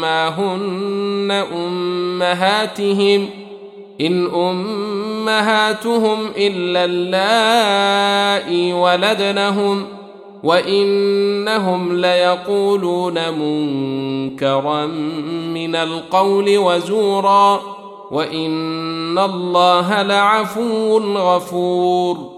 ما هن امهاتهم ان امهاتهم الا اللائي ولدنهم وانهم ليقولون منكرا من القول وزورا وان الله لعفو غفور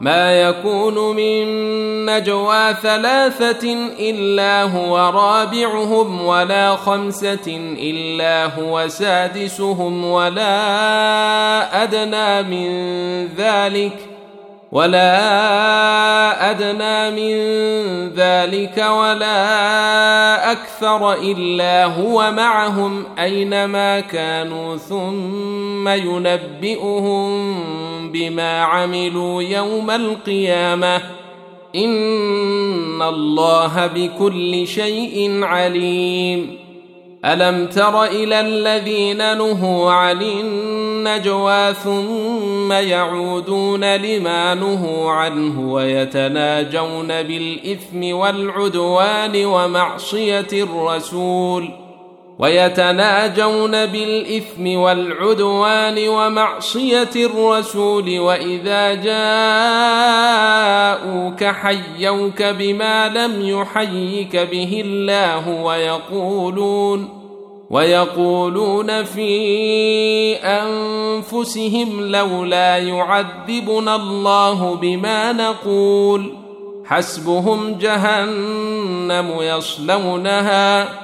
ما يكون من نجوى ثلاثة إلا هو رابعهم ولا خمسة إلا هو سادسهم ولا أدنى من ذلك ۖ ولا أدنى من ذلك ولا أكثر إلا هو معهم أينما كانوا ثم ينبئهم بما عملوا يوم القيامة. إن الله بكل شيء عليم. ألم تر إلى الذين نهوا عن النجوى ثم يعودون لما نهوا عنه ويتناجون بالإثم والعدوان ومعصية الرسول ويتناجون بالإثم والعدوان ومعصية الرسول وإذا جاءوك حيوك بما لم يحيك به الله ويقولون ويقولون في أنفسهم لولا يعذبنا الله بما نقول حسبهم جهنم يصلونها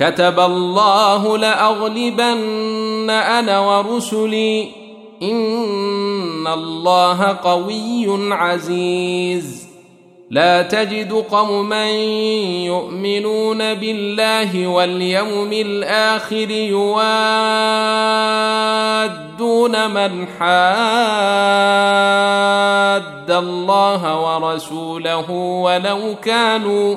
كتب الله لأغلبن أنا ورسلي. إن الله قوي عزيز. لا تجد قوما يؤمنون بالله واليوم الآخر يوادون من حاد الله ورسوله ولو كانوا